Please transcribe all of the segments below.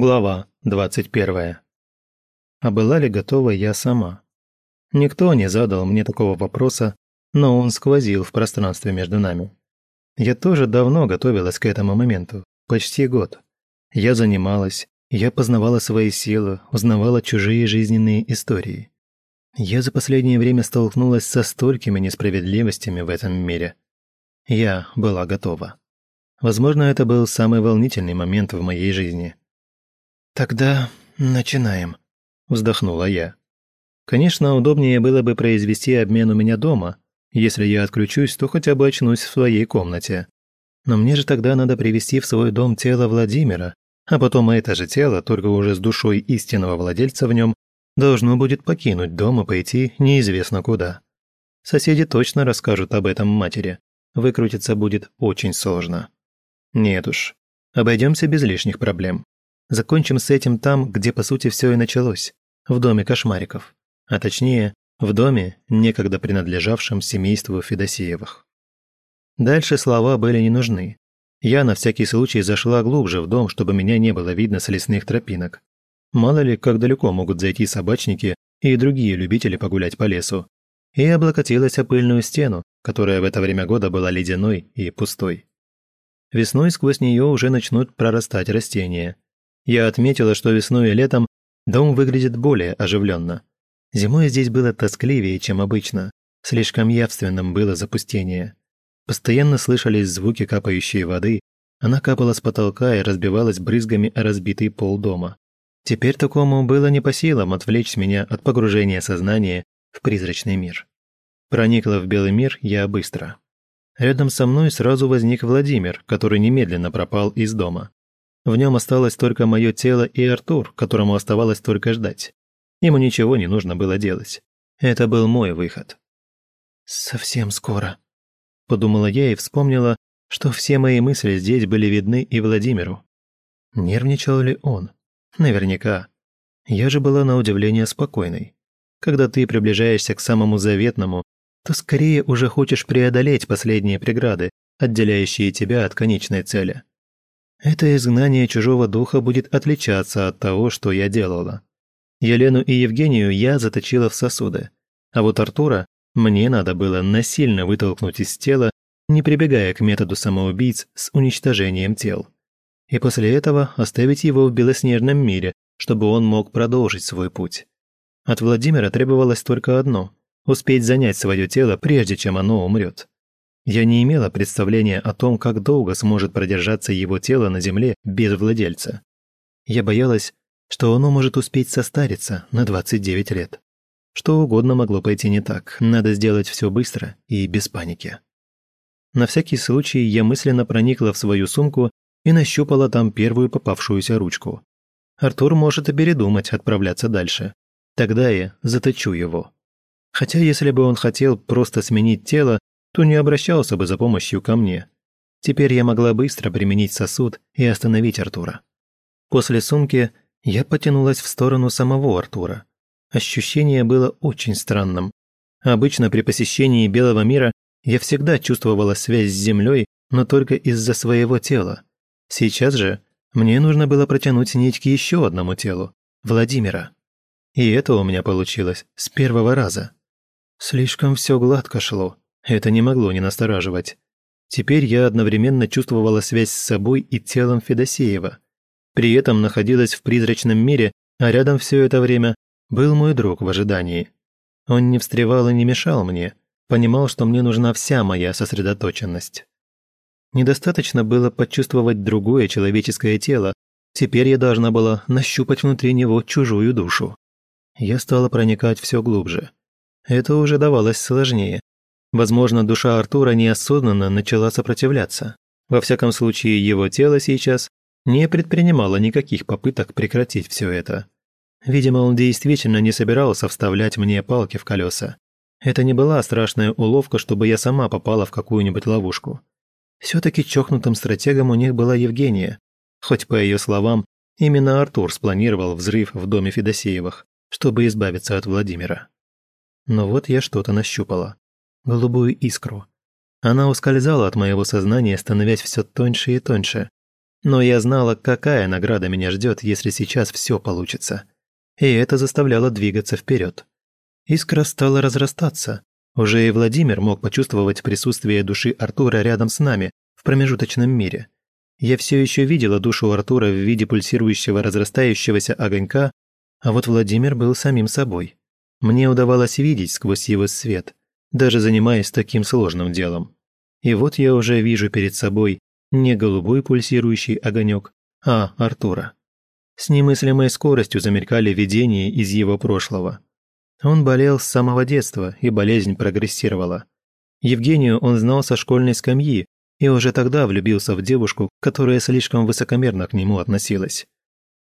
Глава 21. А была ли готова я сама? Никто не задал мне такого вопроса, но он сквозил в пространстве между нами. Я тоже давно готовилась к этому моменту, почти год. Я занималась, я познавала свои силы, узнавала чужие жизненные истории. Я за последнее время столкнулась со столькими несправедливостями в этом мире. Я была готова. Возможно, это был самый волнительный момент в моей жизни – «Тогда начинаем», – вздохнула я. Конечно, удобнее было бы произвести обмен у меня дома. Если я отключусь, то хотя бы очнусь в своей комнате. Но мне же тогда надо привести в свой дом тело Владимира, а потом это же тело, только уже с душой истинного владельца в нем, должно будет покинуть дом и пойти неизвестно куда. Соседи точно расскажут об этом матери. Выкрутиться будет очень сложно. Нет уж, обойдемся без лишних проблем. Закончим с этим там, где по сути все и началось, в доме кошмариков. А точнее, в доме, некогда принадлежавшем семейству Федосеевых. Дальше слова были не нужны. Я на всякий случай зашла глубже в дом, чтобы меня не было видно с лесных тропинок. Мало ли, как далеко могут зайти собачники и другие любители погулять по лесу. И облокотилась о пыльную стену, которая в это время года была ледяной и пустой. Весной сквозь нее уже начнут прорастать растения – я отметила, что весной и летом дом выглядит более оживленно. Зимой здесь было тоскливее, чем обычно. Слишком явственным было запустение. Постоянно слышались звуки капающей воды, она капала с потолка и разбивалась брызгами о разбитый пол дома. Теперь такому было не по силам отвлечь меня от погружения сознания в призрачный мир. Проникла в белый мир я быстро. Рядом со мной сразу возник Владимир, который немедленно пропал из дома. В нем осталось только мое тело и Артур, которому оставалось только ждать. Ему ничего не нужно было делать. Это был мой выход. «Совсем скоро», – подумала я и вспомнила, что все мои мысли здесь были видны и Владимиру. Нервничал ли он? Наверняка. Я же была на удивление спокойной. Когда ты приближаешься к самому заветному, то скорее уже хочешь преодолеть последние преграды, отделяющие тебя от конечной цели. Это изгнание чужого духа будет отличаться от того, что я делала. Елену и Евгению я заточила в сосуды, а вот Артура мне надо было насильно вытолкнуть из тела, не прибегая к методу самоубийц с уничтожением тел. И после этого оставить его в белоснежном мире, чтобы он мог продолжить свой путь. От Владимира требовалось только одно – успеть занять свое тело, прежде чем оно умрет. Я не имела представления о том, как долго сможет продержаться его тело на земле без владельца. Я боялась, что оно может успеть состариться на 29 лет. Что угодно могло пойти не так, надо сделать все быстро и без паники. На всякий случай я мысленно проникла в свою сумку и нащупала там первую попавшуюся ручку. Артур может и передумать отправляться дальше. Тогда я заточу его. Хотя если бы он хотел просто сменить тело, то не обращался бы за помощью ко мне. Теперь я могла быстро применить сосуд и остановить Артура. После сумки я потянулась в сторону самого Артура. Ощущение было очень странным. Обычно при посещении Белого мира я всегда чувствовала связь с землей, но только из-за своего тела. Сейчас же мне нужно было протянуть нить к еще одному телу – Владимира. И это у меня получилось с первого раза. Слишком все гладко шло. Это не могло не настораживать. Теперь я одновременно чувствовала связь с собой и телом Федосеева. При этом находилась в призрачном мире, а рядом все это время был мой друг в ожидании. Он не встревал и не мешал мне, понимал, что мне нужна вся моя сосредоточенность. Недостаточно было почувствовать другое человеческое тело, теперь я должна была нащупать внутри него чужую душу. Я стала проникать все глубже. Это уже давалось сложнее, Возможно, душа Артура неосознанно начала сопротивляться. Во всяком случае, его тело сейчас не предпринимало никаких попыток прекратить все это. Видимо, он действительно не собирался вставлять мне палки в колеса. Это не была страшная уловка, чтобы я сама попала в какую-нибудь ловушку. Все-таки чокнутым стратегом у них была Евгения. Хоть, по ее словам, именно Артур спланировал взрыв в доме Федосеевых, чтобы избавиться от Владимира. Но вот я что-то нащупала голубую искру. Она ускользала от моего сознания, становясь все тоньше и тоньше. Но я знала, какая награда меня ждет, если сейчас все получится. И это заставляло двигаться вперед. Искра стала разрастаться. Уже и Владимир мог почувствовать присутствие души Артура рядом с нами, в промежуточном мире. Я все еще видела душу Артура в виде пульсирующего разрастающегося огонька, а вот Владимир был самим собой. Мне удавалось видеть сквозь его свет, даже занимаясь таким сложным делом. И вот я уже вижу перед собой не голубой пульсирующий огонек, а Артура. С немыслимой скоростью замелькали видения из его прошлого. Он болел с самого детства, и болезнь прогрессировала. Евгению он знал со школьной скамьи, и уже тогда влюбился в девушку, которая слишком высокомерно к нему относилась.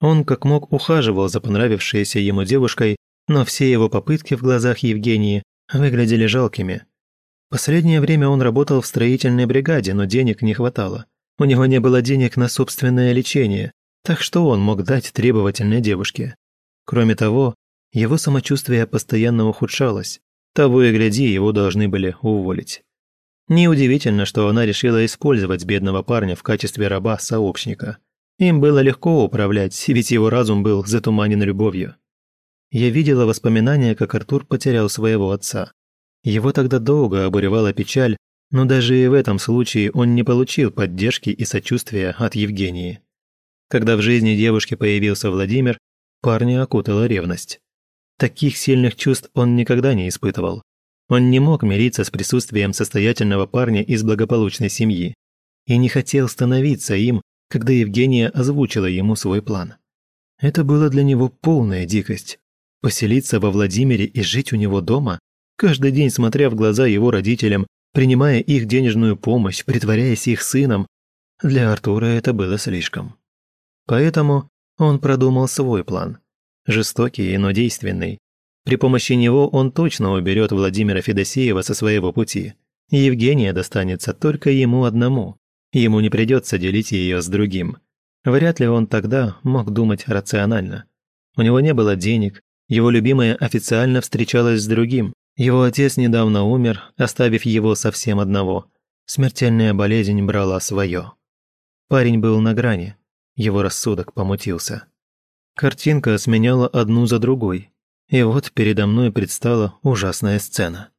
Он как мог ухаживал за понравившейся ему девушкой, но все его попытки в глазах Евгении выглядели жалкими. Последнее время он работал в строительной бригаде, но денег не хватало. У него не было денег на собственное лечение, так что он мог дать требовательной девушке. Кроме того, его самочувствие постоянно ухудшалось, того и гляди, его должны были уволить. Неудивительно, что она решила использовать бедного парня в качестве раба-сообщника. Им было легко управлять, ведь его разум был затуманен любовью. Я видела воспоминания, как Артур потерял своего отца. Его тогда долго обуревала печаль, но даже и в этом случае он не получил поддержки и сочувствия от Евгении. Когда в жизни девушки появился Владимир, парня окутала ревность. Таких сильных чувств он никогда не испытывал. Он не мог мириться с присутствием состоятельного парня из благополучной семьи и не хотел становиться им, когда Евгения озвучила ему свой план. Это было для него полная дикость. Поселиться во Владимире и жить у него дома, каждый день смотря в глаза его родителям, принимая их денежную помощь, притворяясь их сыном, для Артура это было слишком. Поэтому он продумал свой план. Жестокий, но действенный. При помощи него он точно уберет Владимира Федосеева со своего пути. Евгения достанется только ему одному. Ему не придется делить ее с другим. Вряд ли он тогда мог думать рационально. У него не было денег, его любимая официально встречалась с другим. Его отец недавно умер, оставив его совсем одного. Смертельная болезнь брала свое. Парень был на грани, его рассудок помутился. Картинка сменяла одну за другой, и вот передо мной предстала ужасная сцена.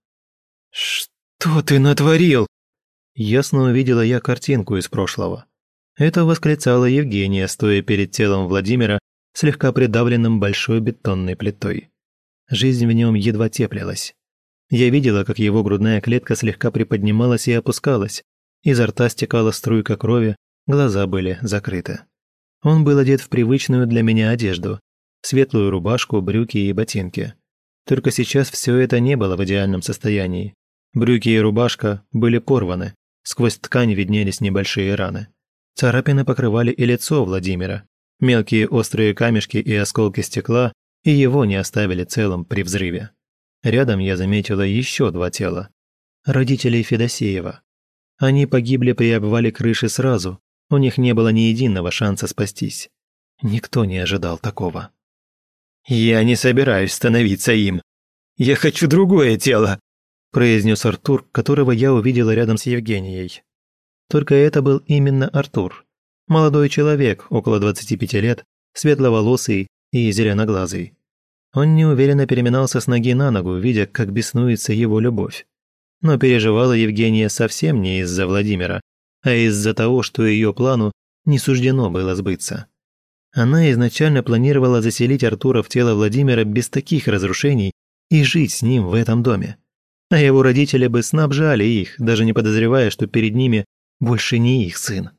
«Что ты натворил?» Ясно увидела я картинку из прошлого. Это восклицала Евгения, стоя перед телом Владимира слегка придавленным большой бетонной плитой. Жизнь в нем едва теплилась. Я видела, как его грудная клетка слегка приподнималась и опускалась, изо рта стекала струйка крови, глаза были закрыты. Он был одет в привычную для меня одежду, светлую рубашку, брюки и ботинки. Только сейчас все это не было в идеальном состоянии. Брюки и рубашка были порваны, сквозь ткань виднелись небольшие раны. Царапины покрывали и лицо Владимира, Мелкие острые камешки и осколки стекла и его не оставили целым при взрыве. Рядом я заметила еще два тела. Родителей Федосеева. Они погибли при обвале крыши сразу, у них не было ни единого шанса спастись. Никто не ожидал такого. «Я не собираюсь становиться им. Я хочу другое тело», произнес Артур, которого я увидела рядом с Евгенией. Только это был именно Артур. Молодой человек, около 25 лет, светловолосый и зеленоглазый. Он неуверенно переминался с ноги на ногу, видя, как беснуется его любовь. Но переживала Евгения совсем не из-за Владимира, а из-за того, что ее плану не суждено было сбыться. Она изначально планировала заселить Артура в тело Владимира без таких разрушений и жить с ним в этом доме. А его родители бы снабжали их, даже не подозревая, что перед ними больше не их сын.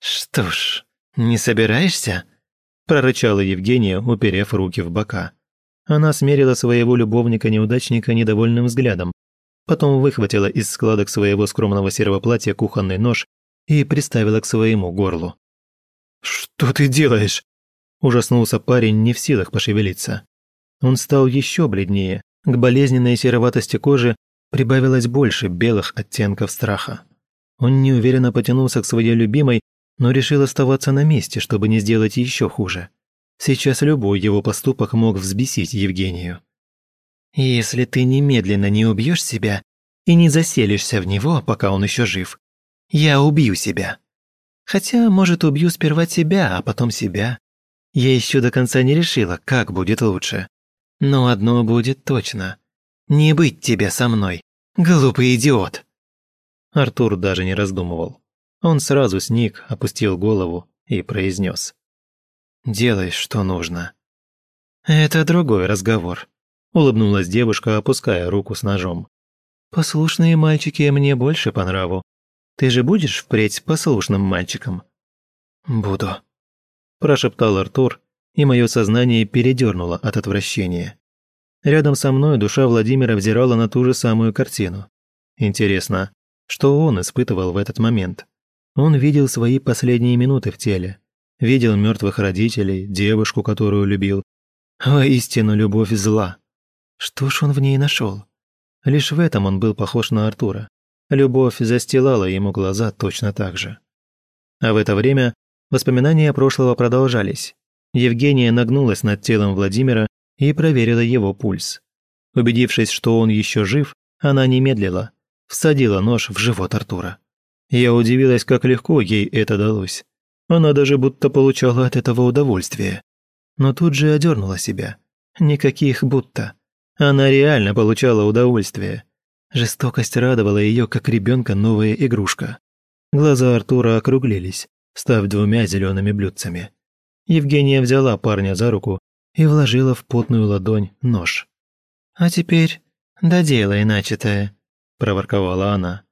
«Что ж, не собираешься?» – прорычала Евгения, уперев руки в бока. Она смерила своего любовника-неудачника недовольным взглядом, потом выхватила из складок своего скромного серого платья кухонный нож и приставила к своему горлу. «Что ты делаешь?» – ужаснулся парень, не в силах пошевелиться. Он стал еще бледнее, к болезненной сероватости кожи прибавилось больше белых оттенков страха. Он неуверенно потянулся к своей любимой но решил оставаться на месте, чтобы не сделать еще хуже. Сейчас любой его поступок мог взбесить Евгению. «Если ты немедленно не убьешь себя и не заселишься в него, пока он еще жив, я убью себя». Хотя, может, убью сперва тебя, а потом себя. Я еще до конца не решила, как будет лучше. Но одно будет точно. Не быть тебе со мной, глупый идиот!» Артур даже не раздумывал. Он сразу сник, опустил голову и произнес. «Делай, что нужно». «Это другой разговор», – улыбнулась девушка, опуская руку с ножом. «Послушные мальчики мне больше по нраву. Ты же будешь впредь послушным мальчиком?» «Буду», – прошептал Артур, и мое сознание передернуло от отвращения. Рядом со мной душа Владимира взирала на ту же самую картину. Интересно, что он испытывал в этот момент? Он видел свои последние минуты в теле, видел мертвых родителей, девушку, которую любил. Воистину, любовь зла. Что ж он в ней нашел? Лишь в этом он был похож на Артура. Любовь застилала ему глаза точно так же. А в это время воспоминания прошлого продолжались. Евгения нагнулась над телом Владимира и проверила его пульс. Убедившись, что он еще жив, она не медлила, всадила нож в живот Артура. Я удивилась, как легко ей это далось. Она даже будто получала от этого удовольствие. Но тут же одернула себя. Никаких будто. Она реально получала удовольствие. Жестокость радовала ее, как ребенка новая игрушка. Глаза Артура округлились, став двумя зелеными блюдцами. Евгения взяла парня за руку и вложила в потную ладонь нож. «А теперь доделай начатое», – проворковала она.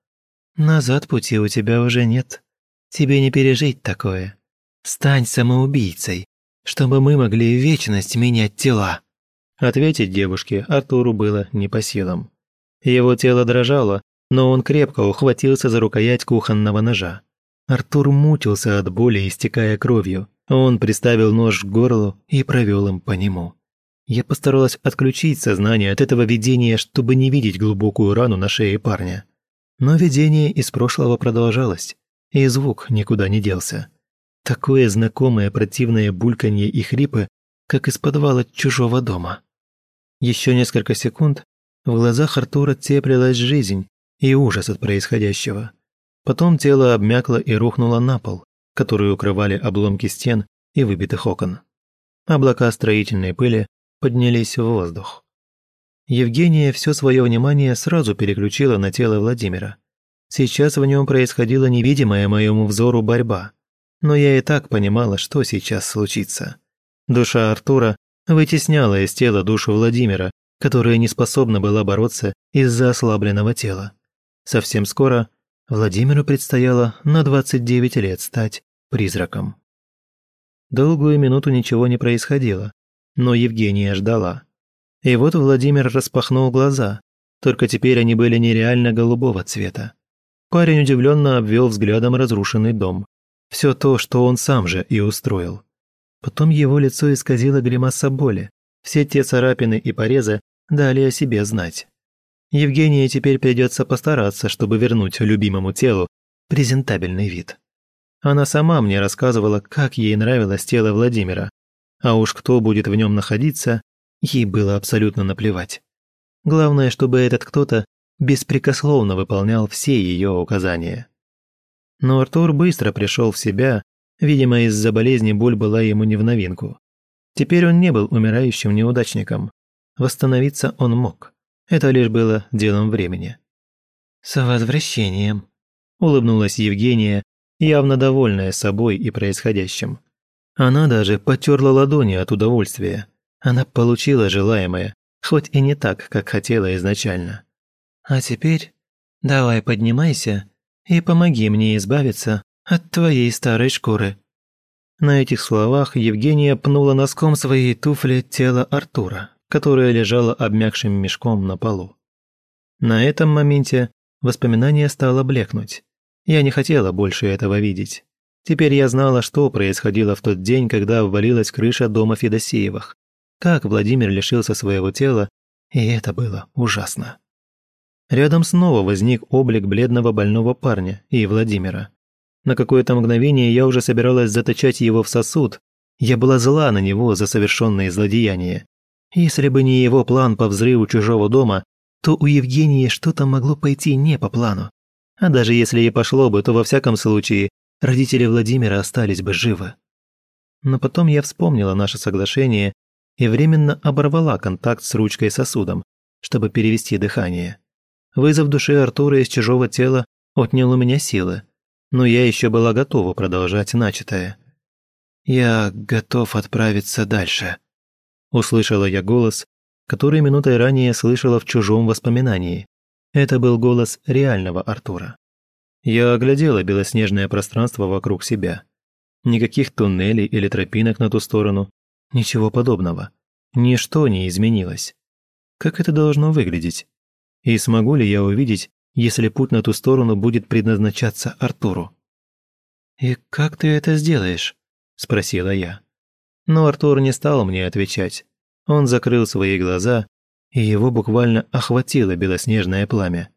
«Назад пути у тебя уже нет. Тебе не пережить такое. Стань самоубийцей, чтобы мы могли вечность менять тела». Ответить девушке Артуру было не по силам. Его тело дрожало, но он крепко ухватился за рукоять кухонного ножа. Артур мутился от боли, истекая кровью. Он приставил нож к горлу и провел им по нему. Я постаралась отключить сознание от этого видения, чтобы не видеть глубокую рану на шее парня. Но видение из прошлого продолжалось, и звук никуда не делся. Такое знакомое противное бульканье и хрипы, как из подвала чужого дома. Еще несколько секунд в глазах Артура теплилась жизнь и ужас от происходящего. Потом тело обмякло и рухнуло на пол, который укрывали обломки стен и выбитых окон. Облака строительной пыли поднялись в воздух. Евгения все свое внимание сразу переключила на тело Владимира. Сейчас в нем происходила невидимая моему взору борьба, но я и так понимала, что сейчас случится. Душа Артура вытесняла из тела душу Владимира, которая не способна была бороться из-за ослабленного тела. Совсем скоро Владимиру предстояло на 29 лет стать призраком. Долгую минуту ничего не происходило, но Евгения ждала. И вот Владимир распахнул глаза, только теперь они были нереально голубого цвета. Парень удивленно обвел взглядом разрушенный дом. Все то, что он сам же и устроил. Потом его лицо исказило гримаса боли. Все те царапины и порезы дали о себе знать. Евгении теперь придется постараться, чтобы вернуть любимому телу презентабельный вид. Она сама мне рассказывала, как ей нравилось тело Владимира. А уж кто будет в нем находиться, ей было абсолютно наплевать. Главное, чтобы этот кто-то беспрекословно выполнял все ее указания. Но Артур быстро пришел в себя, видимо, из-за болезни боль была ему не в новинку. Теперь он не был умирающим неудачником. Восстановиться он мог. Это лишь было делом времени. «С возвращением», – улыбнулась Евгения, явно довольная собой и происходящим. Она даже потерла ладони от удовольствия. Она получила желаемое, хоть и не так, как хотела изначально. «А теперь давай поднимайся и помоги мне избавиться от твоей старой шкуры». На этих словах Евгения пнула носком своей туфли тело Артура, которое лежало обмякшим мешком на полу. На этом моменте воспоминание стало блекнуть. Я не хотела больше этого видеть. Теперь я знала, что происходило в тот день, когда ввалилась крыша дома Федосеевых. Как Владимир лишился своего тела, и это было ужасно. Рядом снова возник облик бледного больного парня и Владимира. На какое-то мгновение я уже собиралась заточать его в сосуд. Я была зла на него за совершенные злодеяния. Если бы не его план по взрыву чужого дома, то у Евгении что-то могло пойти не по плану. А даже если и пошло бы, то во всяком случае родители Владимира остались бы живы. Но потом я вспомнила наше соглашение и временно оборвала контакт с ручкой сосудом, чтобы перевести дыхание. Вызов души Артура из чужого тела отнял у меня силы, но я еще была готова продолжать начатое. «Я готов отправиться дальше», – услышала я голос, который минутой ранее слышала в чужом воспоминании. Это был голос реального Артура. Я оглядела белоснежное пространство вокруг себя. Никаких туннелей или тропинок на ту сторону, ничего подобного. Ничто не изменилось. Как это должно выглядеть? И смогу ли я увидеть, если путь на ту сторону будет предназначаться Артуру? «И как ты это сделаешь?» – спросила я. Но Артур не стал мне отвечать. Он закрыл свои глаза, и его буквально охватило белоснежное пламя.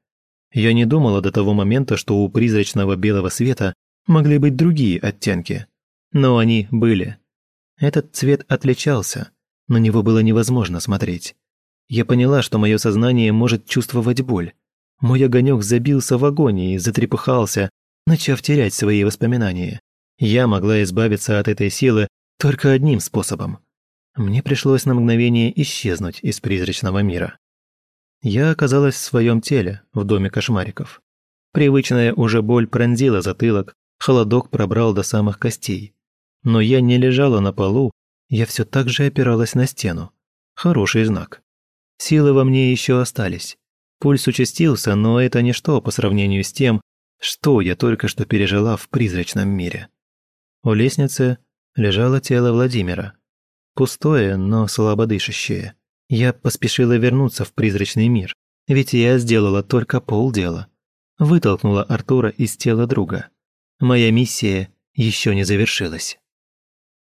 Я не думала до того момента, что у призрачного белого света могли быть другие оттенки. Но они были. Этот цвет отличался, на него было невозможно смотреть. Я поняла, что мое сознание может чувствовать боль. Мой огонек забился в агонии, затрепыхался, начав терять свои воспоминания. Я могла избавиться от этой силы только одним способом. Мне пришлось на мгновение исчезнуть из призрачного мира. Я оказалась в своем теле, в доме кошмариков. Привычная уже боль пронзила затылок, холодок пробрал до самых костей. Но я не лежала на полу, я все так же опиралась на стену. Хороший знак. Силы во мне еще остались. Пульс участился, но это ничто по сравнению с тем, что я только что пережила в призрачном мире. У лестницы лежало тело Владимира. Пустое, но слабо дышащее. Я поспешила вернуться в призрачный мир, ведь я сделала только полдела. Вытолкнула Артура из тела друга. Моя миссия еще не завершилась.